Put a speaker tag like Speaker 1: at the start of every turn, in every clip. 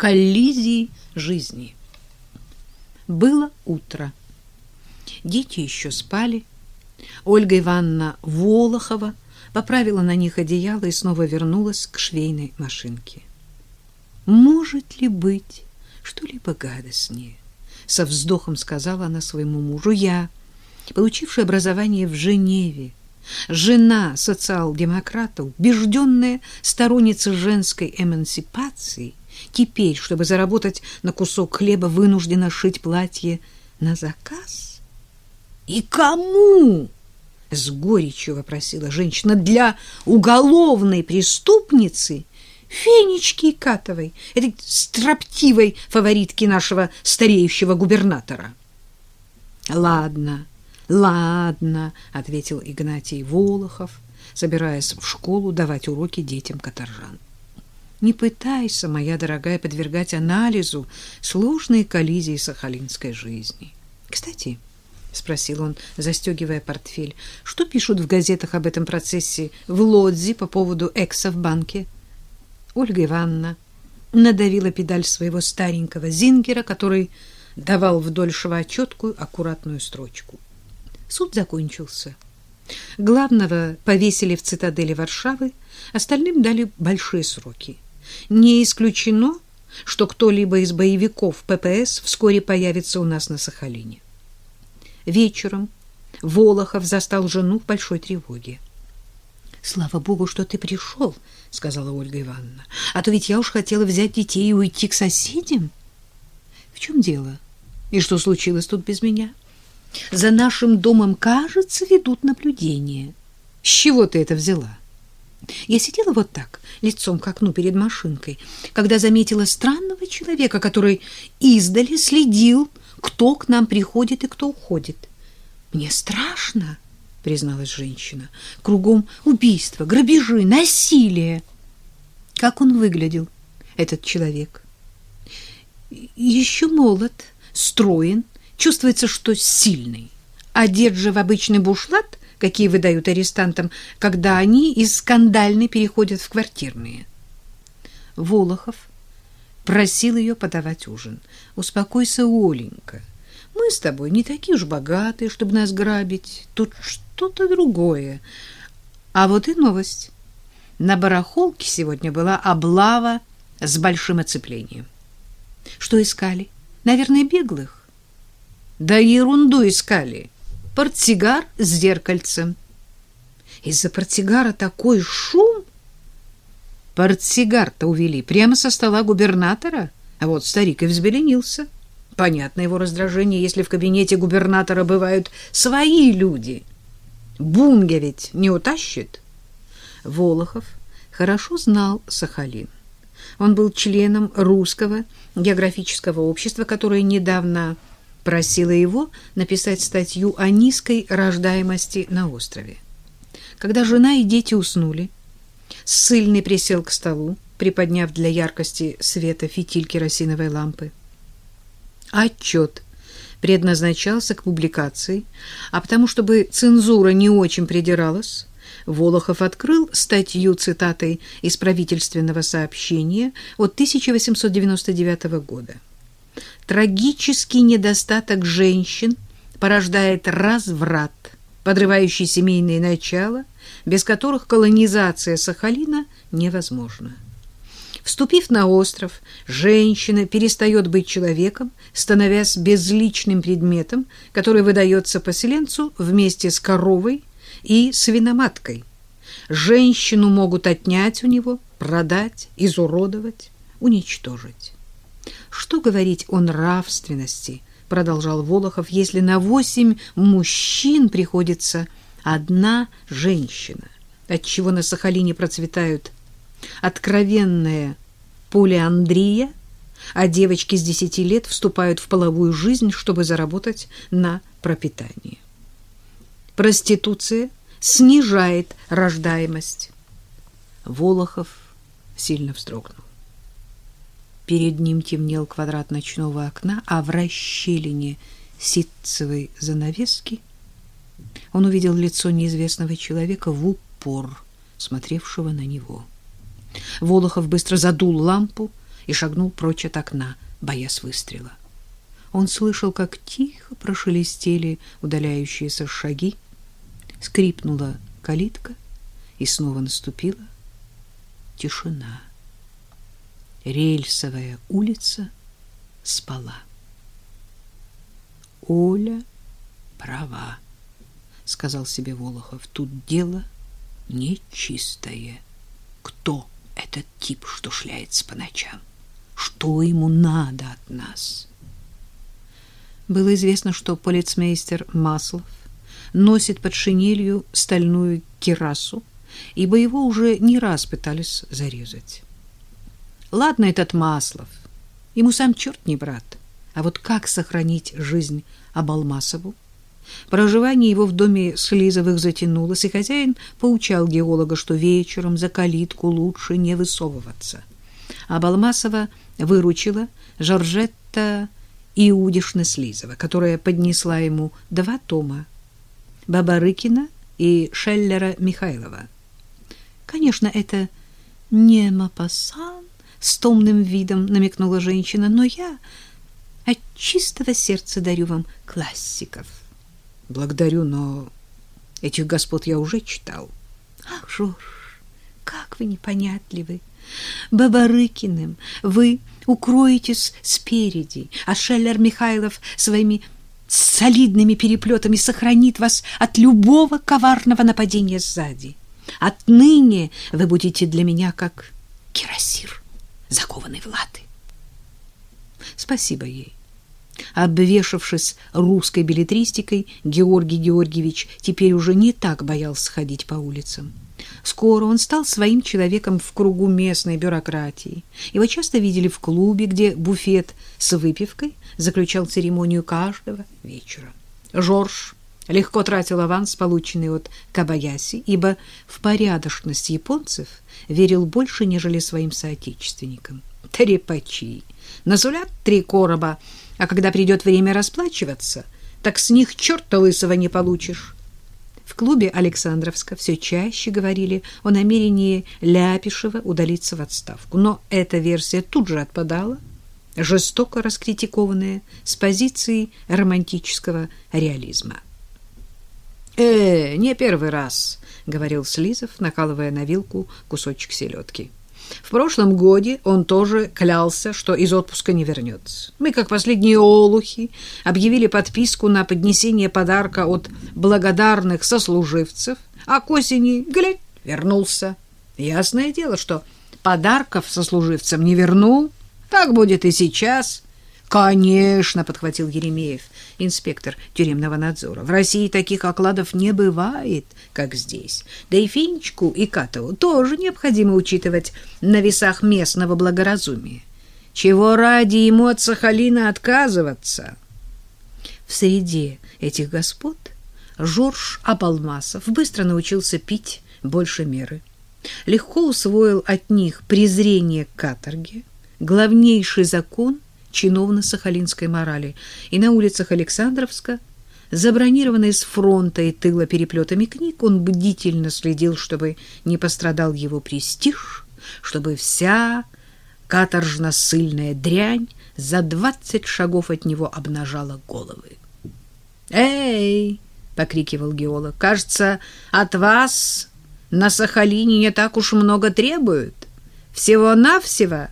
Speaker 1: коллизии жизни. Было утро. Дети еще спали. Ольга Ивановна Волохова поправила на них одеяло и снова вернулась к швейной машинке. Может ли быть что-либо гадостнее? Со вздохом сказала она своему мужу. Я, получившая образование в Женеве, жена социал-демократа, убежденная сторонница женской эмансипации, теперь, чтобы заработать на кусок хлеба, вынуждена шить платье на заказ? И кому? С горечью вопросила женщина. Для уголовной преступницы Фенечки Катовой, этой строптивой фаворитки нашего стареющего губернатора. Ладно, ладно, ответил Игнатий Волохов, собираясь в школу давать уроки детям каторжан. Не пытайся, моя дорогая, подвергать анализу сложные коллизии сахалинской жизни. Кстати, — спросил он, застегивая портфель. — Что пишут в газетах об этом процессе в Лодзи по поводу экса в банке? Ольга Ивановна надавила педаль своего старенького зингера, который давал вдоль шва четкую, аккуратную строчку. Суд закончился. Главного повесили в цитадели Варшавы, остальным дали большие сроки. Не исключено, что кто-либо из боевиков ППС вскоре появится у нас на Сахалине. Вечером Волохов застал жену в большой тревоге. Слава богу, что ты пришел, сказала Ольга Ивановна. А то ведь я уж хотела взять детей и уйти к соседям. В чем дело? И что случилось тут без меня? За нашим домом, кажется, ведут наблюдение. С чего ты это взяла? Я сидела вот так, лицом к окну перед машинкой, когда заметила странного человека, который издали следил кто к нам приходит и кто уходит. Мне страшно, призналась женщина. Кругом убийства, грабежи, насилие. Как он выглядел, этот человек? Еще молод, строен, чувствуется, что сильный. Одет же в обычный бушлат, какие выдают арестантам, когда они из скандальной переходят в квартирные. Волохов просил ее подавать ужин. Успокойся, Оленька. Мы с тобой не такие уж богатые, чтобы нас грабить. Тут что-то другое. А вот и новость. На барахолке сегодня была облава с большим оцеплением. Что искали? Наверное, беглых. Да ерунду искали. Портсигар с зеркальцем. Из-за портсигара такой шум, Портсигар-то увели прямо со стола губернатора, а вот старик и взбеленился. Понятно его раздражение, если в кабинете губернатора бывают свои люди. Бунге ведь не утащит. Волохов хорошо знал Сахалин. Он был членом русского географического общества, которое недавно просило его написать статью о низкой рождаемости на острове. Когда жена и дети уснули, Ссыльный присел к столу, приподняв для яркости света фитиль керосиновой лампы. Отчет предназначался к публикации, а потому, чтобы цензура не очень придиралась, Волохов открыл статью цитатой из правительственного сообщения от 1899 года. «Трагический недостаток женщин порождает разврат, подрывающий семейные начала без которых колонизация Сахалина невозможна. Вступив на остров, женщина перестает быть человеком, становясь безличным предметом, который выдается поселенцу вместе с коровой и свиноматкой. Женщину могут отнять у него, продать, изуродовать, уничтожить. Что говорить о нравственности, продолжал Волохов, если на восемь мужчин приходится одна женщина, отчего на Сахалине процветают откровенная полиандрия, а девочки с десяти лет вступают в половую жизнь, чтобы заработать на пропитание. Проституция снижает рождаемость. Волохов сильно вздрогнул. Перед ним темнел квадрат ночного окна, а в расщелине ситцевой занавески он увидел лицо неизвестного человека в упор, смотревшего на него. Волохов быстро задул лампу, и шагнул прочь от окна, боясь выстрела. Он слышал, как тихо прошелестели удаляющиеся шаги, скрипнула калитка, и снова наступила тишина. Рельсовая улица спала. Оля права, сказал себе Волохов. Тут дело нечистое. Кто этот тип, что шляется по ночам? Что ему надо от нас? Было известно, что полицмейстер Маслов носит под шинелью стальную кирасу, ибо его уже не раз пытались зарезать. Ладно этот Маслов, ему сам черт не брат, а вот как сохранить жизнь Абалмасову? Проживание его в доме Слизовых затянулось, и хозяин поучал геолога, что вечером за калитку лучше не высовываться. Абалмасова выручила Жоржетта Иудишна-Слизова, которая поднесла ему два тома Бабарыкина и Шеллера Михайлова. Конечно, это не Мапасан, с томным видом намекнула женщина, но я от чистого сердца дарю вам классиков. Благодарю, но этих господ я уже читал. Ах, Жорж, как вы непонятливы. Бабарыкиным вы укроетесь спереди, а Шеллер Михайлов своими солидными переплетами сохранит вас от любого коварного нападения сзади. Отныне вы будете для меня как кирасир, закованный в латы. Спасибо ей. Обвешавшись русской билетристикой, Георгий Георгиевич теперь уже не так боялся ходить по улицам. Скоро он стал своим человеком в кругу местной бюрократии. Его часто видели в клубе, где буфет с выпивкой заключал церемонию каждого вечера. Жорж легко тратил аванс, полученный от Кабаяси, ибо в порядочность японцев верил больше, нежели своим соотечественникам. Трепачи! Насулят три короба, а когда придет время расплачиваться, так с них черта лысого не получишь. В клубе Александровска все чаще говорили о намерении Ляпишева удалиться в отставку, но эта версия тут же отпадала, жестоко раскритикованная с позиции романтического реализма. «Э, не первый раз», — говорил Слизов, накалывая на вилку кусочек селедки. В прошлом годе он тоже клялся, что из отпуска не вернется. Мы, как последние олухи, объявили подписку на поднесение подарка от благодарных сослуживцев, а к осени, глядь, вернулся. Ясное дело, что подарков сослуживцам не вернул, так будет и сейчас. Конечно, подхватил Еремеев, инспектор тюремного надзора. В России таких окладов не бывает, как здесь. Да и Финчку и Катову тоже необходимо учитывать на весах местного благоразумия. Чего ради ему от Сахалина отказываться? В среде этих господ Жорж Абалмасов быстро научился пить больше меры. Легко усвоил от них презрение к каторге, главнейший закон — чиновно-сахалинской морали, и на улицах Александровска, забронированной с фронта и тыла переплетами книг, он бдительно следил, чтобы не пострадал его престиж, чтобы вся каторжно-сыльная дрянь за двадцать шагов от него обнажала головы. «Эй!» — покрикивал геолог. «Кажется, от вас на Сахалине не так уж много требуют. Всего-навсего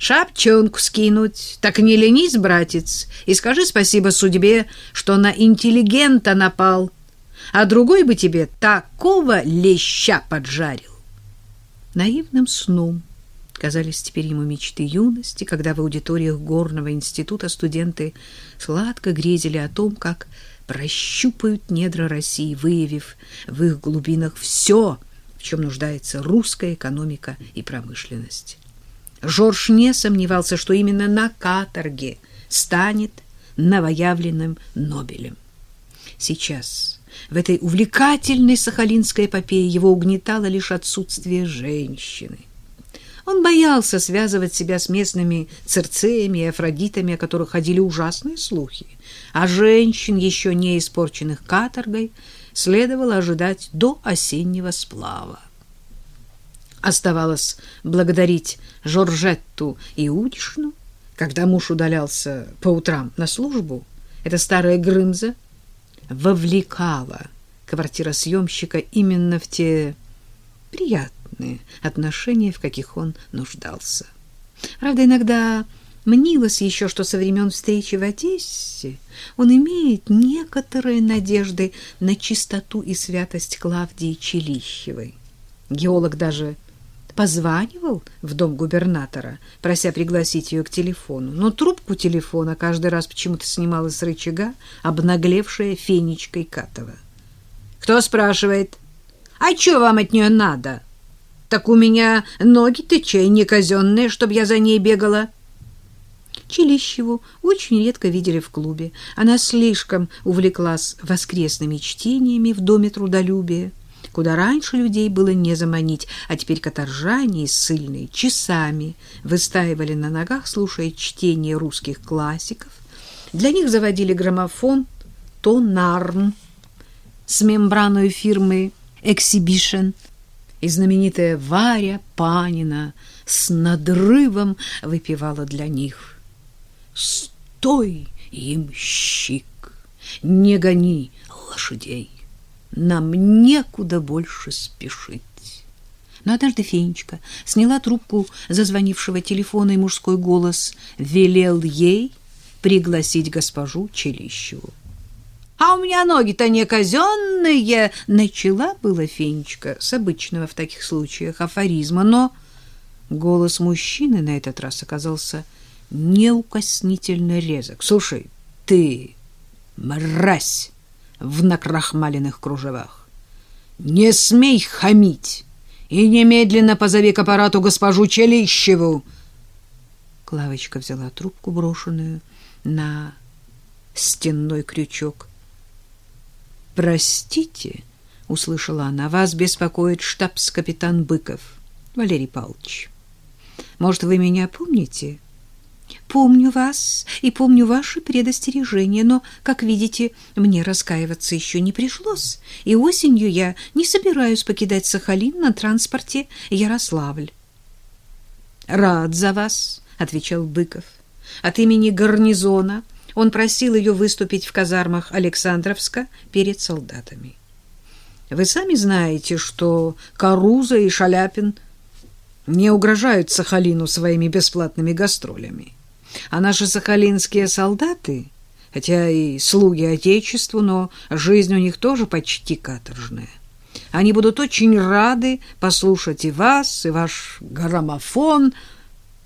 Speaker 1: шапчонку скинуть. Так не ленись, братец, и скажи спасибо судьбе, что на интеллигента напал, а другой бы тебе такого леща поджарил. Наивным сном казались теперь ему мечты юности, когда в аудиториях горного института студенты сладко грезили о том, как прощупают недра России, выявив в их глубинах все, в чем нуждается русская экономика и промышленность. Жорж не сомневался, что именно на каторге станет новоявленным Нобелем. Сейчас, в этой увлекательной сахалинской эпопее, его угнетало лишь отсутствие женщины. Он боялся связывать себя с местными церцеями и афродитами, о которых ходили ужасные слухи. А женщин, еще не испорченных каторгой, следовало ожидать до осеннего сплава. Оставалось благодарить Жоржетту Иудишну, когда муж удалялся по утрам на службу. Эта старая Грымза вовлекала квартиросъемщика именно в те приятные отношения, в каких он нуждался. Правда, иногда мнилось еще, что со времен встречи в Одессе он имеет некоторые надежды на чистоту и святость Клавдии Челищевой. Геолог даже позванивал в дом губернатора, прося пригласить ее к телефону, но трубку телефона каждый раз почему-то снимала с рычага обнаглевшая фенечкой Катова. «Кто спрашивает? А что вам от нее надо? Так у меня ноги-то чай не казенные, чтоб я за ней бегала». Челищеву очень редко видели в клубе. Она слишком увлеклась воскресными чтениями в Доме трудолюбия куда раньше людей было не заманить, а теперь каторжане ссыльные часами выстаивали на ногах, слушая чтение русских классиков. Для них заводили граммофон «Тонарм» с мембраной фирмы «Эксибишн», и знаменитая Варя Панина с надрывом выпивала для них. «Стой, имщик, не гони лошадей!» Нам некуда больше спешить. Но однажды Фенечка сняла трубку зазвонившего телефона, и мужской голос велел ей пригласить госпожу Челищеву. «А у меня ноги-то не казенные!» Начала была Фенечка с обычного в таких случаях афоризма, но голос мужчины на этот раз оказался неукоснительно резок. «Слушай, ты, мразь!» В накрахмаленных кружевах. «Не смей хамить! И немедленно позови к аппарату госпожу Челищеву!» Клавочка взяла трубку, брошенную на стенной крючок. «Простите», — услышала она, — «вас беспокоит штабс-капитан Быков, Валерий Павлович. Может, вы меня помните?» Помню вас и помню ваши предостережения, но, как видите, мне раскаиваться еще не пришлось, и осенью я не собираюсь покидать Сахалин на транспорте Ярославль. Рад за вас, отвечал Быков. От имени гарнизона он просил ее выступить в казармах Александровска перед солдатами. Вы сами знаете, что Каруза и Шаляпин не угрожают Сахалину своими бесплатными гастролями. А наши сахалинские солдаты, хотя и слуги Отечеству, но жизнь у них тоже почти каторжная. Они будут очень рады послушать и вас, и ваш граммофон —